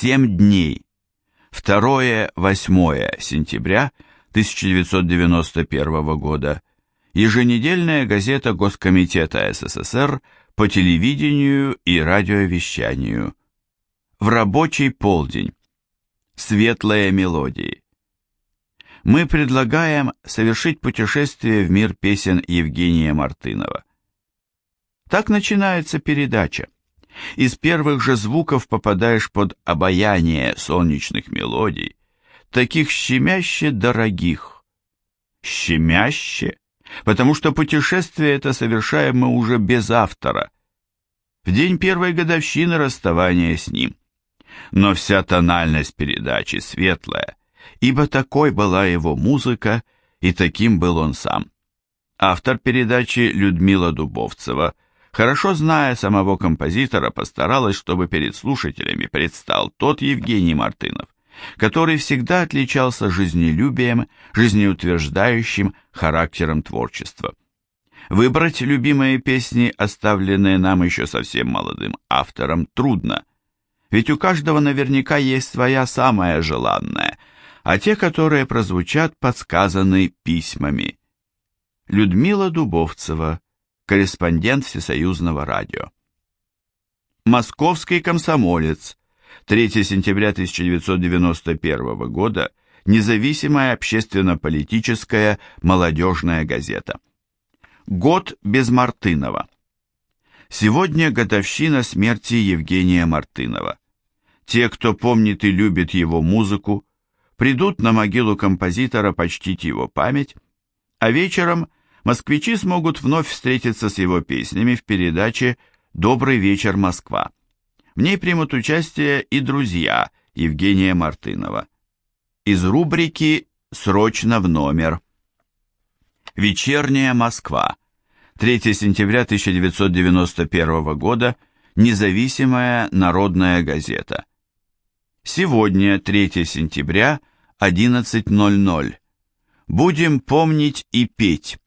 Семь дней. 2-8 сентября 1991 года. Еженедельная газета Госкомитета СССР по телевидению и радиовещанию. В рабочий полдень. Светлые мелодии. Мы предлагаем совершить путешествие в мир песен Евгения Мартынова. Так начинается передача. Из первых же звуков попадаешь под обаяние солнечных мелодий, таких щемяще дорогих. Щемяще, потому что путешествие это совершаем мы уже без автора, в день первой годовщины расставания с ним. Но вся тональность передачи светлая, ибо такой была его музыка, и таким был он сам. Автор передачи Людмила Дубовцева – Хорошо зная самого композитора, постаралась, чтобы перед слушателями предстал тот Евгений Мартынов, который всегда отличался жизнелюбием, жизнеутверждающим характером творчества. Выбрать любимые песни, оставленные нам еще совсем молодым автором, трудно, ведь у каждого наверняка есть своя самая желанная, а те, которые прозвучат, подсказаны письмами. Людмила Дубовцева корреспондент Всесоюзного радио. Московский комсомолец. 3 сентября 1991 года. Независимая общественно-политическая молодежная газета. Год без Мартынова. Сегодня годовщина смерти Евгения Мартынова. Те, кто помнит и любит его музыку, придут на могилу композитора почтить его память, а вечером москвичи смогут вновь встретиться с его песнями в передаче «Добрый вечер, Москва». В ней примут участие и друзья Евгения Мартынова. Из рубрики «Срочно в номер». «Вечерняя Москва», 3 сентября 1991 года, независимая народная газета. Сегодня, 3 сентября, 11.00. Будем помнить и петь.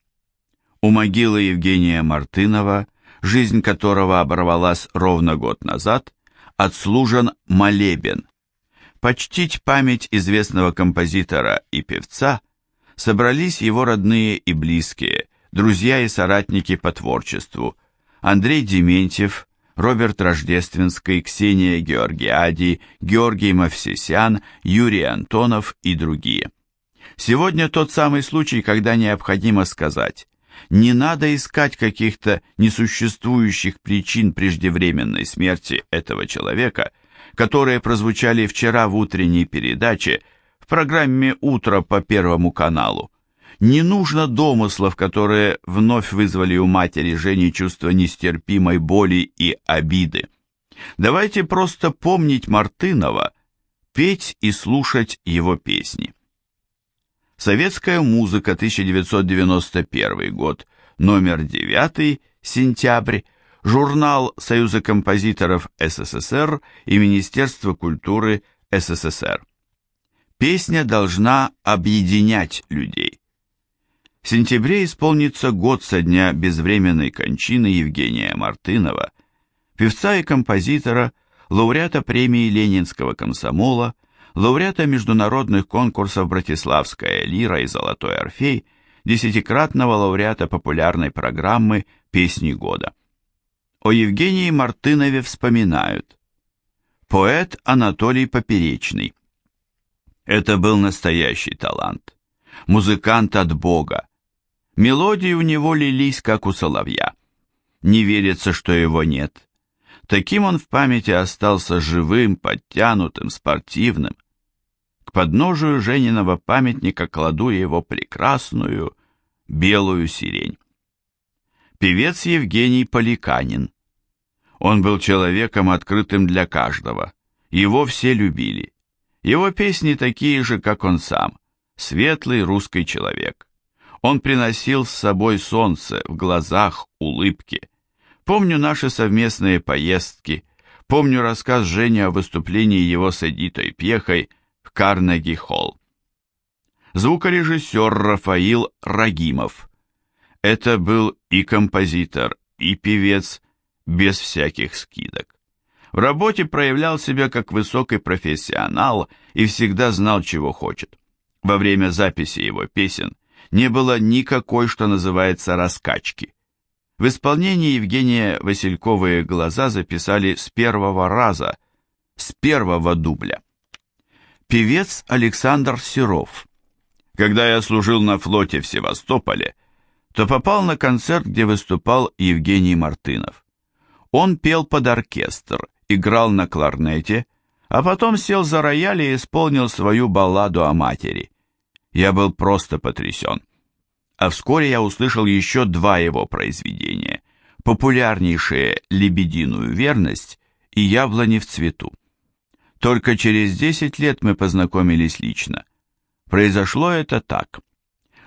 У могилы Евгения Мартынова, жизнь которого оборвалась ровно год назад, отслужен молебен. Почтить память известного композитора и певца собрались его родные и близкие, друзья и соратники по творчеству, Андрей Дементьев, Роберт Рождественский, Ксения Георгиади, Георгий Мавсисян, Юрий Антонов и другие. Сегодня тот самый случай, когда необходимо сказать не надо искать каких-то несуществующих причин преждевременной смерти этого человека, которые прозвучали вчера в утренней передаче в программе «Утро» по Первому каналу. Не нужно домыслов, которые вновь вызвали у матери Жени чувство нестерпимой боли и обиды. Давайте просто помнить Мартынова, петь и слушать его песни. Советская музыка, 1991 год, номер 9, сентябрь, журнал Союза композиторов СССР и Министерства культуры СССР. Песня должна объединять людей. В сентябре исполнится год со дня безвременной кончины Евгения Мартынова, певца и композитора, лауреата премии Ленинского комсомола, лауреата международных конкурсов «Братиславская лира» и «Золотой орфей», десятикратного лауреата популярной программы «Песни года». О Евгении Мартынове вспоминают. Поэт Анатолий Поперечный. Это был настоящий талант. Музыкант от Бога. Мелодии у него лились, как у соловья. Не верится, что его нет. Таким он в памяти остался живым, подтянутым, спортивным. К подножию Жениного памятника кладу его прекрасную белую сирень. Певец Евгений Поликанин. Он был человеком, открытым для каждого. Его все любили. Его песни такие же, как он сам. Светлый русский человек. Он приносил с собой солнце в глазах, улыбки. Помню наши совместные поездки, помню рассказ Жени о выступлении его с Эдитой Пьехой в Карнеги-холл. Звукорежиссер Рафаил Рагимов. Это был и композитор, и певец, без всяких скидок. В работе проявлял себя как высокий профессионал и всегда знал, чего хочет. Во время записи его песен не было никакой, что называется, раскачки. В исполнении Евгения Васильковые глаза записали с первого раза, с первого дубля. Певец Александр Серов. Когда я служил на флоте в Севастополе, то попал на концерт, где выступал Евгений Мартынов. Он пел под оркестр, играл на кларнете, а потом сел за рояль и исполнил свою балладу о матери. Я был просто потрясен. А вскоре я услышал еще два его произведения, популярнейшие «Лебединую верность» и «Яблони в цвету». Только через 10 лет мы познакомились лично. Произошло это так.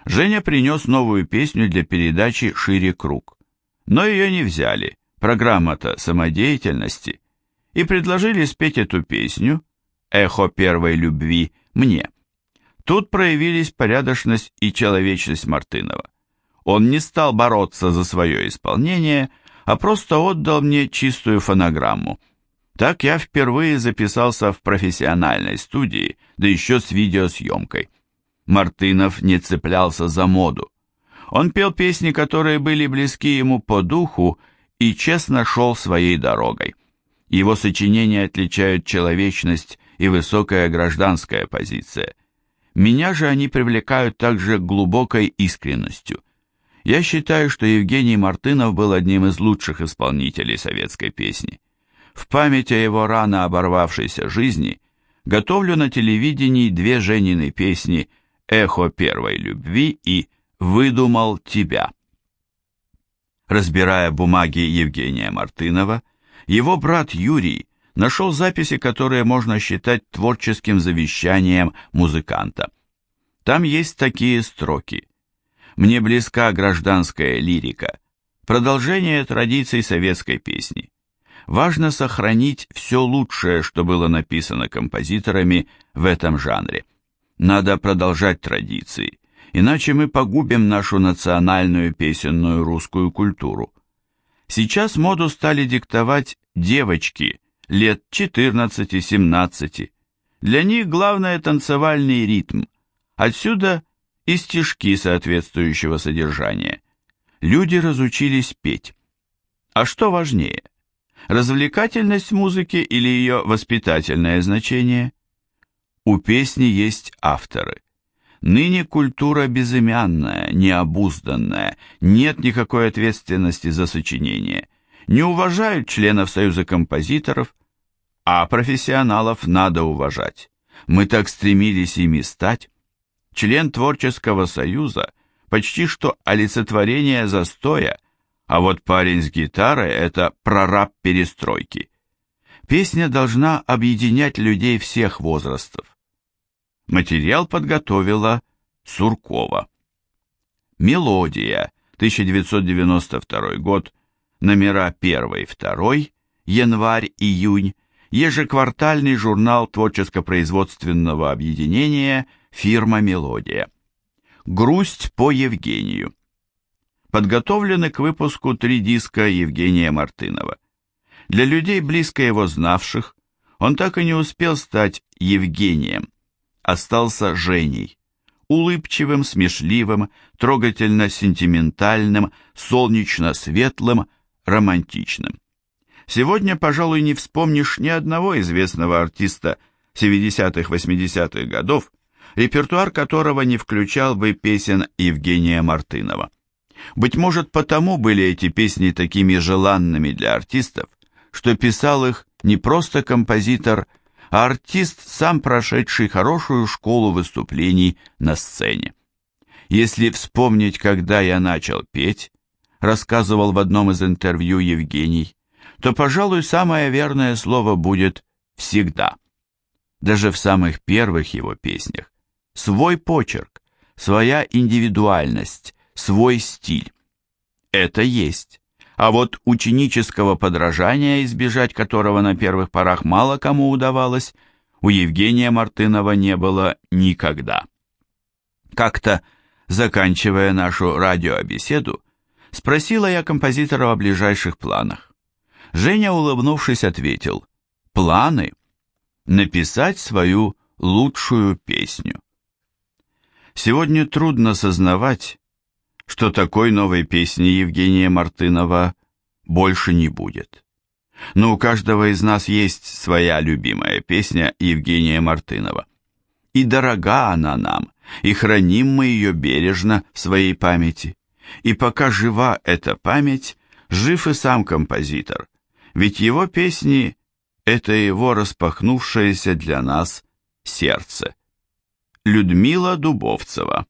Женя принес новую песню для передачи «Шире круг». Но ее не взяли, программа-то самодеятельности, и предложили спеть эту песню «Эхо первой любви» мне. Тут проявились порядочность и человечность Мартынова. Он не стал бороться за свое исполнение, а просто отдал мне чистую фонограмму. Так я впервые записался в профессиональной студии, да еще с видеосъемкой. Мартынов не цеплялся за моду. Он пел песни, которые были близки ему по духу, и честно шел своей дорогой. Его сочинения отличают человечность и высокая гражданская позиция. Меня же они привлекают также глубокой искренностью. Я считаю, что Евгений Мартынов был одним из лучших исполнителей советской песни. В память о его рано оборвавшейся жизни готовлю на телевидении две Женины песни «Эхо первой любви» и «Выдумал тебя». Разбирая бумаги Евгения Мартынова, его брат Юрий нашел записи, которые можно считать творческим завещанием музыканта. Там есть такие строки. «Мне близка гражданская лирика, продолжение традиций советской песни. Важно сохранить все лучшее, что было написано композиторами в этом жанре. Надо продолжать традиции, иначе мы погубим нашу национальную песенную русскую культуру. Сейчас моду стали диктовать девочки лет 14-17. Для них главное танцевальный ритм. Отсюда и стишки соответствующего содержания. Люди разучились петь. А что важнее? Развлекательность музыки или ее воспитательное значение? У песни есть авторы. Ныне культура безымянная, необузданная, нет никакой ответственности за сочинение, не уважают членов Союза композиторов, а профессионалов надо уважать. Мы так стремились ими стать. Член творческого союза почти что олицетворение застоя, а вот парень с гитарой – это прораб перестройки. Песня должна объединять людей всех возрастов. Материал подготовила Суркова. Мелодия, 1992 год, номера 1-2, январь-июнь, ежеквартальный журнал творческо-производственного объединения «Фирма Мелодия». «Грусть по Евгению». Подготовлены к выпуску три диска Евгения Мартынова. Для людей, близко его знавших, он так и не успел стать Евгением остался Женей. Улыбчивым, смешливым, трогательно-сентиментальным, солнечно-светлым, романтичным. Сегодня, пожалуй, не вспомнишь ни одного известного артиста 70-80-х годов, репертуар которого не включал бы песен Евгения Мартынова. Быть может, потому были эти песни такими желанными для артистов, что писал их не просто композитор а артист, сам прошедший хорошую школу выступлений на сцене. Если вспомнить, когда я начал петь, рассказывал в одном из интервью Евгений, то, пожалуй, самое верное слово будет «всегда». Даже в самых первых его песнях. Свой почерк, своя индивидуальность, свой стиль. Это есть. А вот ученического подражания, избежать которого на первых порах мало кому удавалось, у Евгения Мартынова не было никогда. Как-то, заканчивая нашу радиобеседу, спросила я композитора о ближайших планах. Женя, улыбнувшись, ответил, планы написать свою лучшую песню. Сегодня трудно сознавать, что такой новой песни Евгения Мартынова больше не будет. Но у каждого из нас есть своя любимая песня Евгения Мартынова. И дорога она нам, и храним мы ее бережно в своей памяти. И пока жива эта память, жив и сам композитор, ведь его песни – это его распахнувшееся для нас сердце. Людмила Дубовцева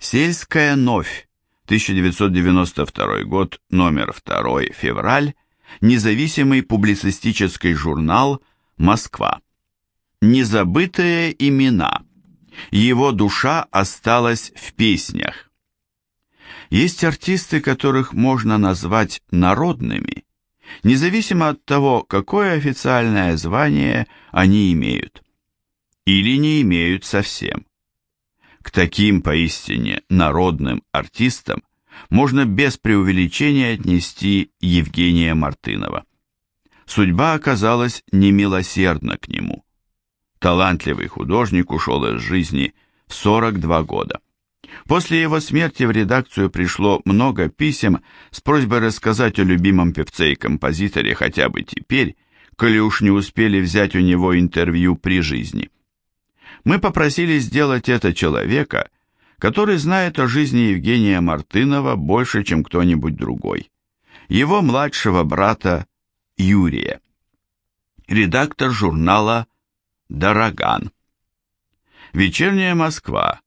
Сельская новь, 1992 год, номер 2, февраль, независимый публицистический журнал «Москва». Незабытые имена. Его душа осталась в песнях. Есть артисты, которых можно назвать народными, независимо от того, какое официальное звание они имеют. Или не имеют совсем. К таким поистине народным артистам можно без преувеличения отнести Евгения Мартынова. Судьба оказалась немилосердна к нему. Талантливый художник ушел из жизни в 42 года. После его смерти в редакцию пришло много писем с просьбой рассказать о любимом певце и композиторе хотя бы теперь, коли уж не успели взять у него интервью при жизни. Мы попросили сделать это человека, который знает о жизни Евгения Мартынова больше, чем кто-нибудь другой. Его младшего брата Юрия. Редактор журнала «Дороган». Вечерняя Москва.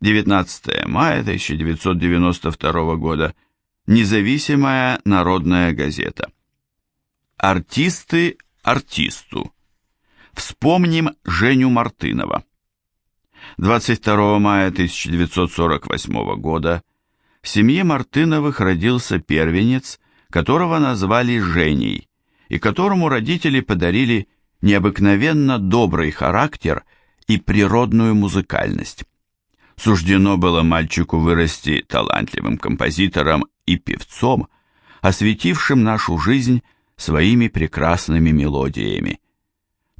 19 мая 1992 года. Независимая народная газета. Артисты артисту. Вспомним Женю Мартынова. 22 мая 1948 года в семье Мартыновых родился первенец, которого назвали Женей, и которому родители подарили необыкновенно добрый характер и природную музыкальность. Суждено было мальчику вырасти талантливым композитором и певцом, осветившим нашу жизнь своими прекрасными мелодиями.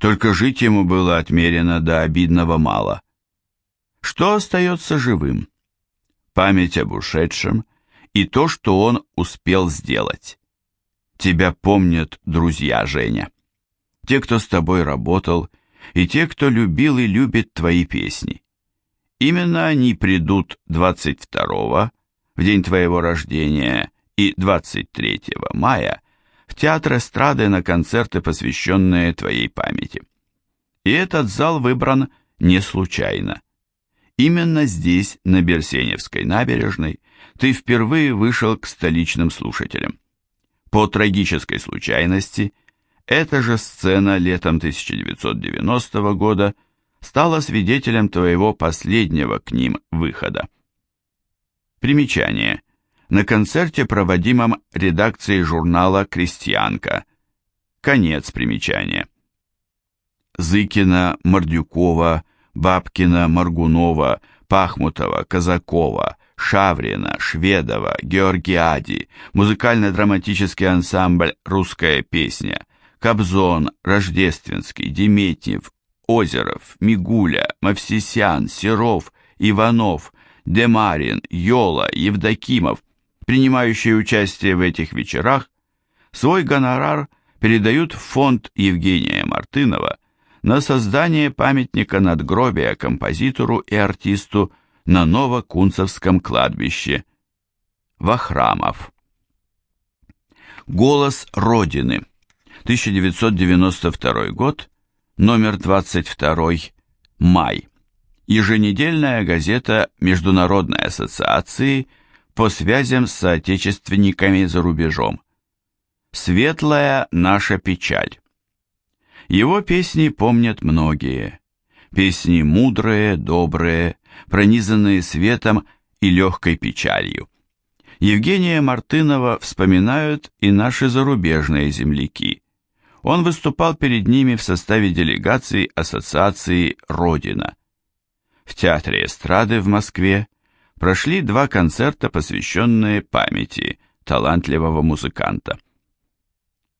Только жить ему было отмерено до обидного мало. Что остается живым? Память об ушедшем и то, что он успел сделать. Тебя помнят друзья, Женя. Те, кто с тобой работал, и те, кто любил и любит твои песни. Именно они придут 22-го, в день твоего рождения, и 23 мая в театр эстрады на концерты, посвященные твоей памяти. И этот зал выбран не случайно. Именно здесь, на Берсеневской набережной, ты впервые вышел к столичным слушателям. По трагической случайности, эта же сцена летом 1990 года стала свидетелем твоего последнего к ним выхода. Примечание. На концерте, проводимом редакцией журнала «Крестьянка». Конец примечания. Зыкина, Мордюкова, Бабкина, Маргунова, Пахмутова, Казакова, Шаврина, Шведова, Георгиади, музыкально-драматический ансамбль «Русская песня», Кобзон, Рождественский, Деметьев, Озеров, Мигуля, Мавсисян, Серов, Иванов, Демарин, Йола, Евдокимов, принимающие участие в этих вечерах, свой гонорар передают в фонд Евгения Мартынова на создание памятника надгробия композитору и артисту на Новокунцевском кладбище. Вахрамов. Голос Родины. 1992 год. Номер 22. Май. Еженедельная газета Международной ассоциации по связям с соотечественниками за рубежом. Светлая наша печаль. Его песни помнят многие. Песни мудрые, добрые, пронизанные светом и легкой печалью. Евгения Мартынова вспоминают и наши зарубежные земляки. Он выступал перед ними в составе делегации Ассоциации «Родина». В Театре эстрады в Москве прошли два концерта, посвященные памяти талантливого музыканта.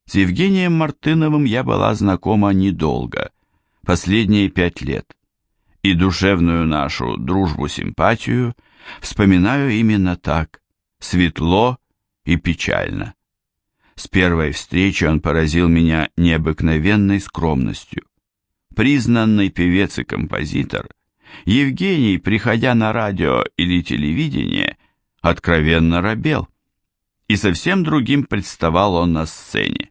С Евгением Мартыновым я была знакома недолго, последние пять лет, и душевную нашу дружбу-симпатию вспоминаю именно так, светло и печально. С первой встречи он поразил меня необыкновенной скромностью. Признанный певец и композитор, Евгений, приходя на радио или телевидение, откровенно робел. И совсем другим представал он на сцене.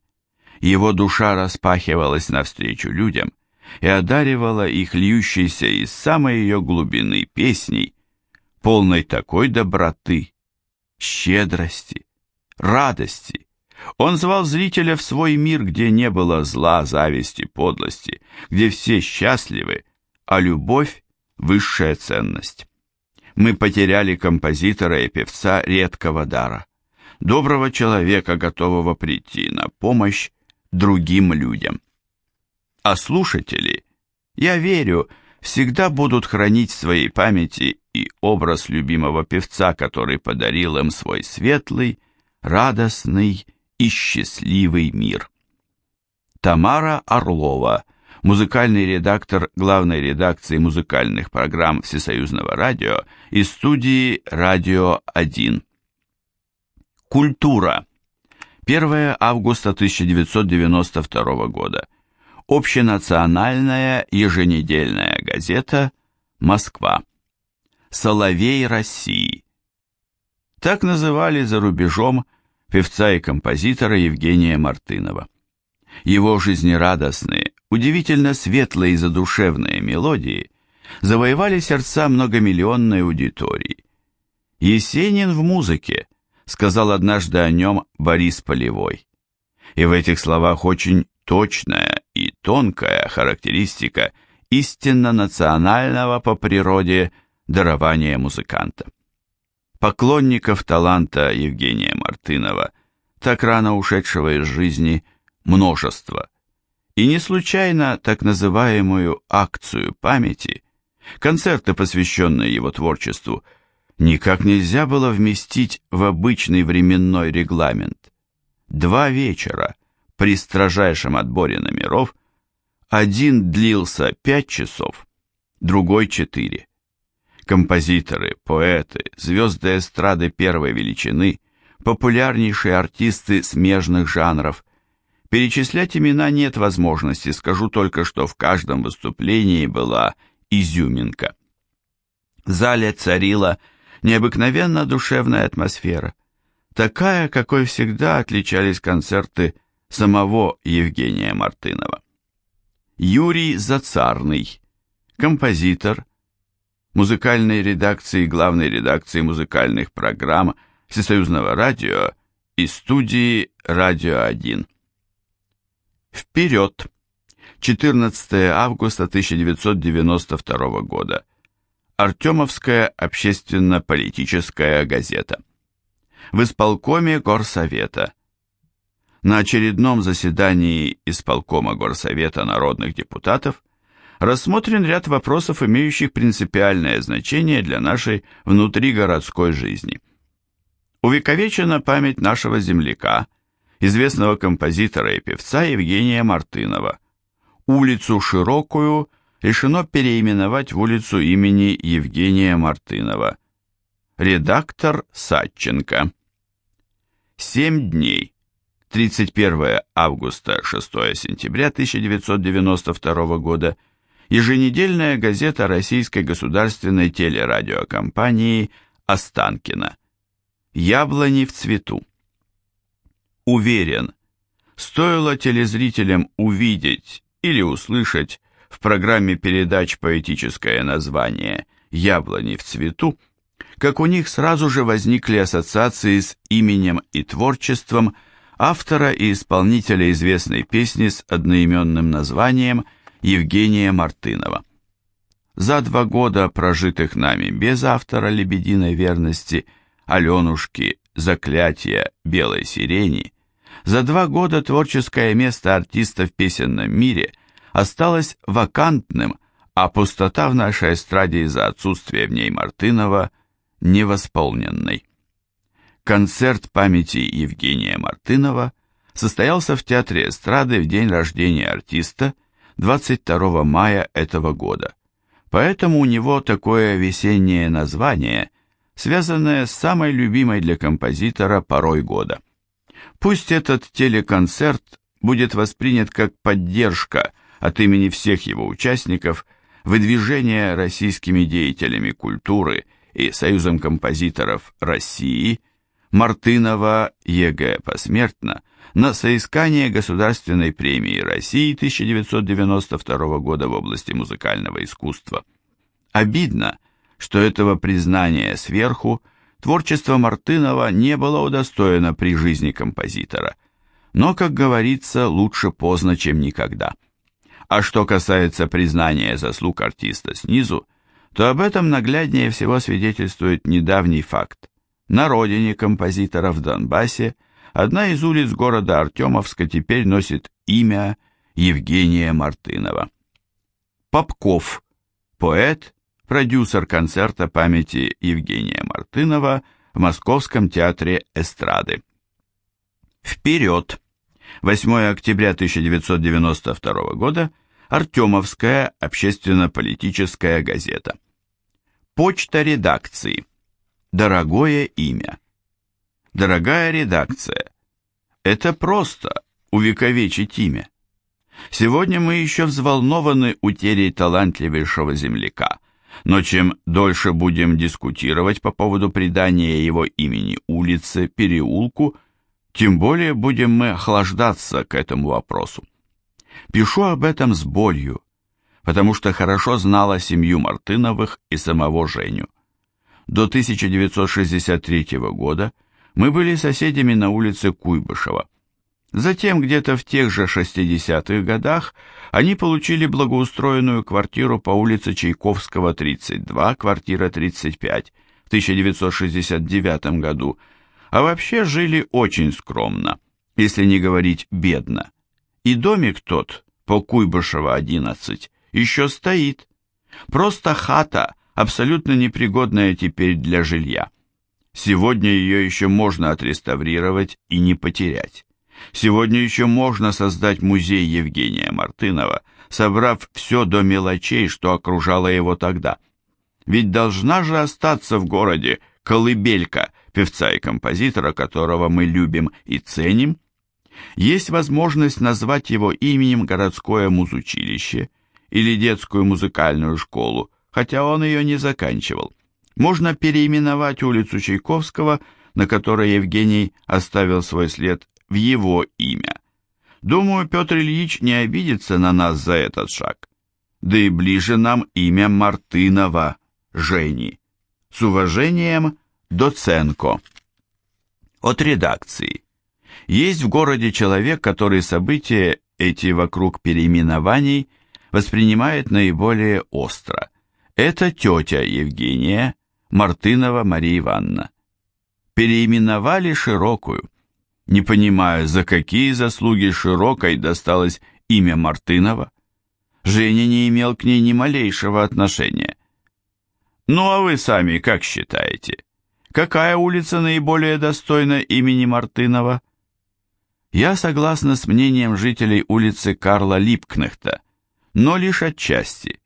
Его душа распахивалась навстречу людям и одаривала их льющейся из самой ее глубины песней, полной такой доброты, щедрости, радости, он звал зрителя в свой мир, где не было зла, зависти, подлости, где все счастливы, а любовь – высшая ценность. Мы потеряли композитора и певца редкого дара, доброго человека, готового прийти на помощь другим людям. А слушатели, я верю, всегда будут хранить в своей памяти и образ любимого певца, который подарил им свой светлый, радостный и счастливый мир. Тамара Орлова, музыкальный редактор главной редакции музыкальных программ Всесоюзного радио и студии «Радио 1». Культура. 1 августа 1992 года. Общенациональная еженедельная газета «Москва». «Соловей России». Так называли за рубежом певца и композитора Евгения Мартынова. Его жизнерадостные, удивительно светлые и задушевные мелодии завоевали сердца многомиллионной аудитории. «Есенин в музыке», — сказал однажды о нем Борис Полевой. И в этих словах очень точная и тонкая характеристика истинно национального по природе дарования музыканта. Поклонников таланта Евгения Мартынова, так рано ушедшего из жизни, множество. И не случайно так называемую акцию памяти, концерты, посвященные его творчеству, никак нельзя было вместить в обычный временной регламент. Два вечера при строжайшем отборе номеров, один длился пять часов, другой четыре композиторы, поэты, звезды эстрады первой величины, популярнейшие артисты смежных жанров. Перечислять имена нет возможности, скажу только, что в каждом выступлении была изюминка. В зале царила необыкновенно душевная атмосфера, такая, какой всегда отличались концерты самого Евгения Мартынова. Юрий Зацарный, композитор, музыкальной редакции главной редакции музыкальных программ Всесоюзного радио и студии «Радио 1». Вперед! 14 августа 1992 года. Артемовская общественно-политическая газета. В исполкоме Горсовета. На очередном заседании исполкома Горсовета народных депутатов рассмотрен ряд вопросов, имеющих принципиальное значение для нашей внутригородской жизни. Увековечена память нашего земляка, известного композитора и певца Евгения Мартынова. Улицу Широкую решено переименовать в улицу имени Евгения Мартынова. Редактор Садченко. Семь дней. 31 августа 6 сентября 1992 года – еженедельная газета российской государственной телерадиокомпании «Останкино». «Яблони в цвету». Уверен, стоило телезрителям увидеть или услышать в программе передач поэтическое название «Яблони в цвету», как у них сразу же возникли ассоциации с именем и творчеством автора и исполнителя известной песни с одноименным названием «Яблони Евгения Мартынова. За два года, прожитых нами без автора «Лебединой верности», Аленушки, «Заклятия», «Белой сирени», за два года творческое место артиста в песенном мире осталось вакантным, а пустота в нашей эстраде из-за отсутствия в ней Мартынова невосполненной. Концерт памяти Евгения Мартынова состоялся в Театре эстрады в день рождения артиста 22 мая этого года. Поэтому у него такое весеннее название, связанное с самой любимой для композитора порой года. Пусть этот телеконцерт будет воспринят как поддержка от имени всех его участников выдвижения российскими деятелями культуры и Союзом композиторов России Мартынова Е. Г. посмертно на соискание Государственной премии России 1992 года в области музыкального искусства. Обидно, что этого признания сверху творчество Мартынова не было удостоено при жизни композитора. Но, как говорится, лучше поздно, чем никогда. А что касается признания заслуг артиста снизу, то об этом нагляднее всего свидетельствует недавний факт. На родине композитора в Донбассе одна из улиц города Артемовска теперь носит имя Евгения Мартынова. Попков, поэт, продюсер концерта памяти Евгения Мартынова в Московском театре эстрады. Вперед! 8 октября 1992 года Артемовская общественно-политическая газета. Почта редакции. Дорогое имя. Дорогая редакция, это просто увековечить имя. Сегодня мы еще взволнованы утерей талантливейшего земляка, но чем дольше будем дискутировать по поводу придания его имени улице, переулку, тем более будем мы охлаждаться к этому вопросу. Пишу об этом с болью, потому что хорошо знала семью Мартыновых и самого Женю. До 1963 года мы были соседями на улице Куйбышева. Затем, где-то в тех же 60-х годах, они получили благоустроенную квартиру по улице Чайковского, 32, квартира 35, в 1969 году, а вообще жили очень скромно, если не говорить бедно. И домик тот, по Куйбышева, 11, еще стоит. Просто хата, абсолютно непригодная теперь для жилья. Сегодня ее еще можно отреставрировать и не потерять. Сегодня еще можно создать музей Евгения Мартынова, собрав все до мелочей, что окружало его тогда. Ведь должна же остаться в городе колыбелька певца и композитора, которого мы любим и ценим. Есть возможность назвать его именем городское музучилище или детскую музыкальную школу, хотя он ее не заканчивал можно переименовать улицу Чайковского, на которой Евгений оставил свой след, в его имя. Думаю, Петр Ильич не обидится на нас за этот шаг. Да и ближе нам имя Мартынова, Жени. С уважением, Доценко. От редакции. Есть в городе человек, который события эти вокруг переименований воспринимает наиболее остро. Это тетя Евгения, Мартынова Мария Ивановна. Переименовали Широкую. Не понимаю, за какие заслуги Широкой досталось имя Мартынова. Женя не имел к ней ни малейшего отношения. Ну а вы сами как считаете? Какая улица наиболее достойна имени Мартынова? Я согласна с мнением жителей улицы Карла Липкнехта, но лишь отчасти.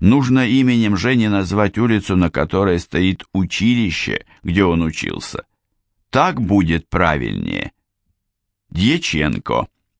Нужно именем Жени назвать улицу, на которой стоит училище, где он учился. Так будет правильнее. Дьяченко.